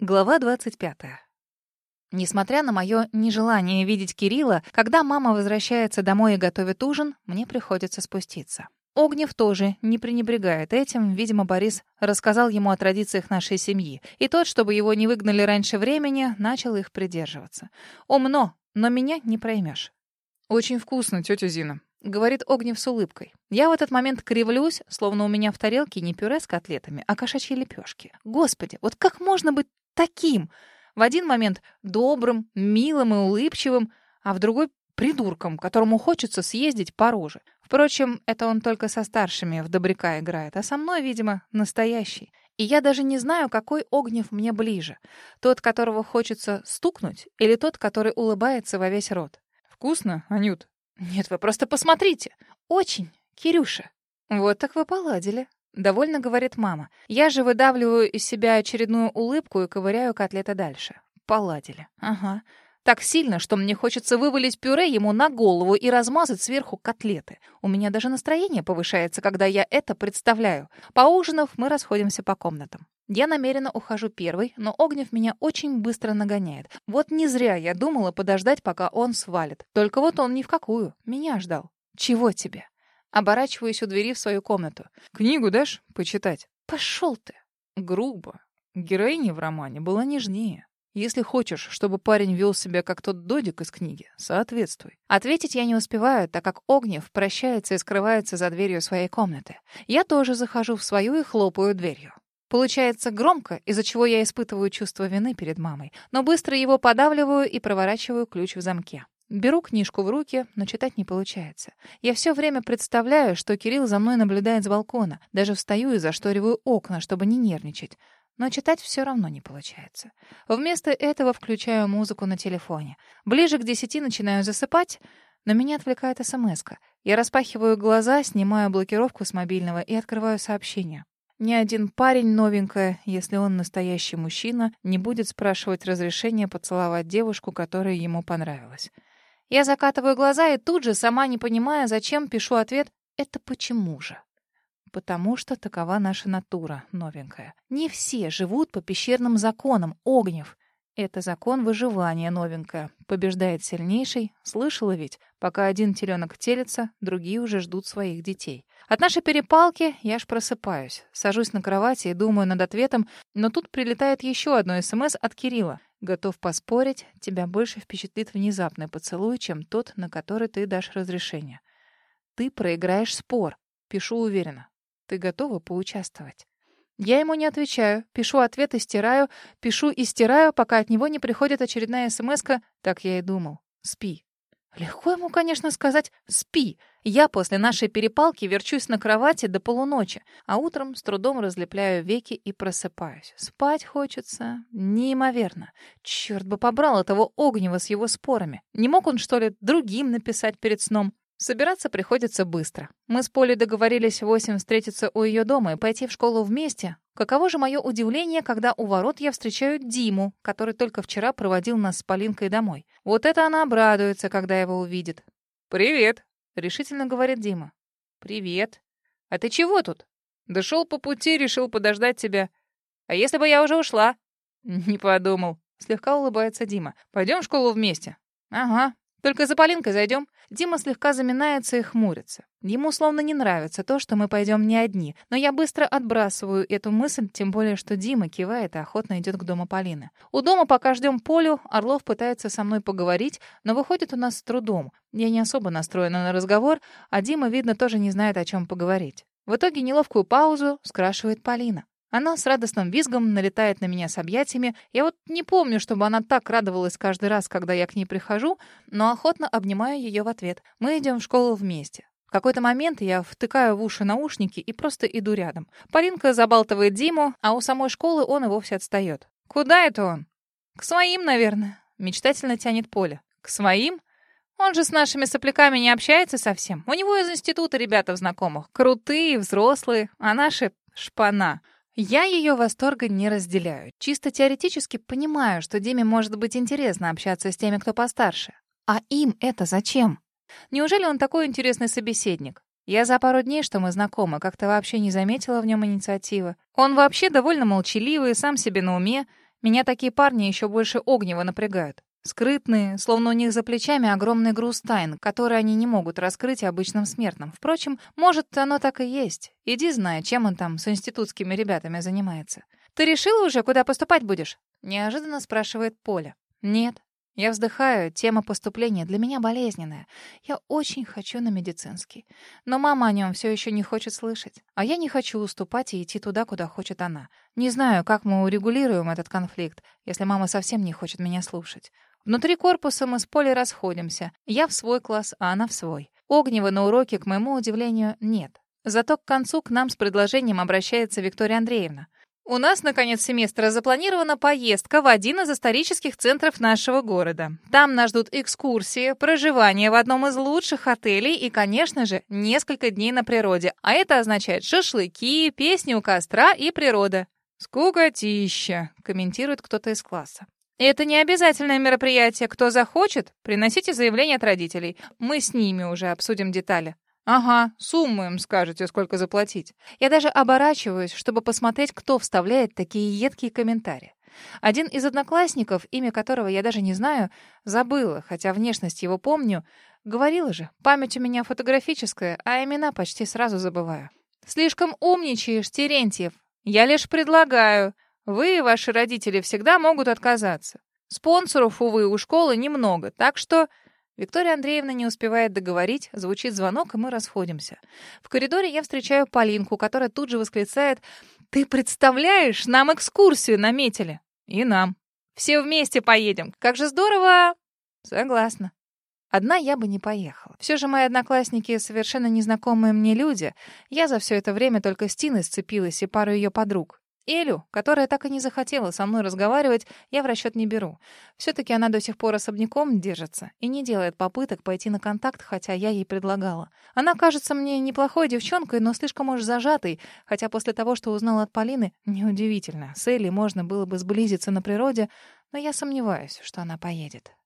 Глава 25. Несмотря на мое нежелание видеть Кирилла, когда мама возвращается домой и готовит ужин, мне приходится спуститься. Огнев тоже не пренебрегает этим. Видимо, Борис рассказал ему о традициях нашей семьи. И тот, чтобы его не выгнали раньше времени, начал их придерживаться. Умно, но меня не проймешь. «Очень вкусно, тетя Зина», — говорит Огнев с улыбкой. Я в этот момент кривлюсь, словно у меня в тарелке не пюре с котлетами, а кошачьи лепешки. Господи, вот как можно быть таким. В один момент добрым, милым и улыбчивым, а в другой — придурком, которому хочется съездить по роже. Впрочем, это он только со старшими в добряка играет, а со мной, видимо, настоящий. И я даже не знаю, какой Огнев мне ближе. Тот, которого хочется стукнуть, или тот, который улыбается во весь рот. «Вкусно, Анют?» «Нет, вы просто посмотрите! Очень, Кирюша!» «Вот так вы поладили», Довольно говорит мама. Я же выдавливаю из себя очередную улыбку и ковыряю котлеты дальше. Поладили. Ага. Так сильно, что мне хочется вывалить пюре ему на голову и размазать сверху котлеты. У меня даже настроение повышается, когда я это представляю. Поужинав, мы расходимся по комнатам. Я намеренно ухожу первой, но Огнев меня очень быстро нагоняет. Вот не зря я думала подождать, пока он свалит. Только вот он ни в какую. Меня ждал. Чего тебе? Оборачиваюсь у двери в свою комнату. «Книгу дашь почитать?» «Пошел ты!» Грубо. Героиня в романе была нежнее. Если хочешь, чтобы парень вел себя как тот додик из книги, соответствуй. Ответить я не успеваю, так как Огнев прощается и скрывается за дверью своей комнаты. Я тоже захожу в свою и хлопаю дверью. Получается громко, из-за чего я испытываю чувство вины перед мамой, но быстро его подавливаю и проворачиваю ключ в замке. Беру книжку в руки, но читать не получается. Я все время представляю, что Кирилл за мной наблюдает с балкона. Даже встаю и зашториваю окна, чтобы не нервничать. Но читать все равно не получается. Вместо этого включаю музыку на телефоне. Ближе к десяти начинаю засыпать, но меня отвлекает смс -ка. Я распахиваю глаза, снимаю блокировку с мобильного и открываю сообщение. Ни один парень новенькая, если он настоящий мужчина, не будет спрашивать разрешения поцеловать девушку, которая ему понравилась. Я закатываю глаза и тут же, сама не понимая, зачем, пишу ответ «Это почему же?» Потому что такова наша натура, новенькая. Не все живут по пещерным законам, огнев. Это закон выживания, новенькая. Побеждает сильнейший. Слышала ведь? Пока один теленок телится, другие уже ждут своих детей. От нашей перепалки я аж просыпаюсь. Сажусь на кровати и думаю над ответом, но тут прилетает еще одно СМС от Кирилла. Готов поспорить, тебя больше впечатлит внезапный поцелуй, чем тот, на который ты дашь разрешение. Ты проиграешь спор. Пишу уверенно. Ты готова поучаствовать? Я ему не отвечаю. Пишу ответ и стираю. Пишу и стираю, пока от него не приходит очередная смс -ка. Так я и думал. Спи. Легко ему, конечно, сказать «спи». Я после нашей перепалки верчусь на кровати до полуночи, а утром с трудом разлепляю веки и просыпаюсь. Спать хочется неимоверно. Черт бы побрал этого Огнева с его спорами. Не мог он, что ли, другим написать перед сном? Собираться приходится быстро. Мы с Полей договорились в восемь встретиться у ее дома и пойти в школу вместе. Каково же мое удивление, когда у ворот я встречаю Диму, который только вчера проводил нас с Полинкой домой. Вот это она обрадуется, когда его увидит. «Привет», — решительно говорит Дима. «Привет. А ты чего тут?» «Дошел по пути, решил подождать тебя. А если бы я уже ушла?» «Не подумал». Слегка улыбается Дима. «Пойдем в школу вместе». «Ага. Только за Полинкой зайдем. Дима слегка заминается и хмурится. Ему словно не нравится то, что мы пойдем не одни. Но я быстро отбрасываю эту мысль, тем более, что Дима кивает и охотно идет к дому Полины. У дома, пока ждем Полю, Орлов пытается со мной поговорить, но выходит у нас с трудом. Я не особо настроена на разговор, а Дима, видно, тоже не знает, о чем поговорить. В итоге неловкую паузу скрашивает Полина. Она с радостным визгом налетает на меня с объятиями. Я вот не помню, чтобы она так радовалась каждый раз, когда я к ней прихожу, но охотно обнимаю ее в ответ. Мы идем в школу вместе. В какой-то момент я втыкаю в уши наушники и просто иду рядом. Полинка забалтывает Диму, а у самой школы он и вовсе отстает. «Куда это он?» «К своим, наверное», — мечтательно тянет Поля. «К своим?» Он же с нашими сопляками не общается совсем. У него из института ребята знакомых. Крутые, взрослые, а наши — шпана. Я ее восторга не разделяю. Чисто теоретически понимаю, что Диме может быть интересно общаться с теми, кто постарше. А им это зачем? Неужели он такой интересный собеседник? Я за пару дней, что мы знакомы, как-то вообще не заметила в нем инициативы. Он вообще довольно молчаливый, сам себе на уме. Меня такие парни еще больше огнева напрягают. Скрытные, словно у них за плечами огромный груз тайн, который они не могут раскрыть обычным смертным. Впрочем, может, оно так и есть. Иди знай, чем он там с институтскими ребятами занимается. «Ты решила уже, куда поступать будешь?» — неожиданно спрашивает Поля. «Нет». Я вздыхаю, тема поступления для меня болезненная. Я очень хочу на медицинский. Но мама о нем все еще не хочет слышать. А я не хочу уступать и идти туда, куда хочет она. Не знаю, как мы урегулируем этот конфликт, если мама совсем не хочет меня слушать. Внутри корпуса мы с Полей расходимся. Я в свой класс, а она в свой. Огнева на уроке, к моему удивлению, нет. Зато к концу к нам с предложением обращается Виктория Андреевна. У нас на конец семестра запланирована поездка в один из исторических центров нашего города. Там нас ждут экскурсии, проживание в одном из лучших отелей и, конечно же, несколько дней на природе. А это означает шашлыки, песни у костра и природа. «Скукотища», — комментирует кто-то из класса. Это не обязательное мероприятие. Кто захочет, приносите заявление от родителей. Мы с ними уже обсудим детали. Ага, сумму им скажете, сколько заплатить. Я даже оборачиваюсь, чтобы посмотреть, кто вставляет такие едкие комментарии. Один из одноклассников, имя которого я даже не знаю, забыла, хотя внешность его помню. Говорила же, память у меня фотографическая, а имена почти сразу забываю. Слишком умничаешь, Терентьев. Я лишь предлагаю. Вы и ваши родители всегда могут отказаться. Спонсоров, увы, у школы немного, так что... Виктория Андреевна не успевает договорить, звучит звонок, и мы расходимся. В коридоре я встречаю Полинку, которая тут же восклицает «Ты представляешь, нам экскурсию наметили!» «И нам. Все вместе поедем. Как же здорово!» «Согласна». Одна я бы не поехала. Все же мои одноклассники совершенно незнакомые мне люди. Я за все это время только с Тиной сцепилась и пару ее подруг. Элю, которая так и не захотела со мной разговаривать, я в расчет не беру. Все-таки она до сих пор особняком держится и не делает попыток пойти на контакт, хотя я ей предлагала. Она кажется мне неплохой девчонкой, но слишком уж зажатой, хотя после того, что узнала от Полины, неудивительно. С Элей можно было бы сблизиться на природе, но я сомневаюсь, что она поедет.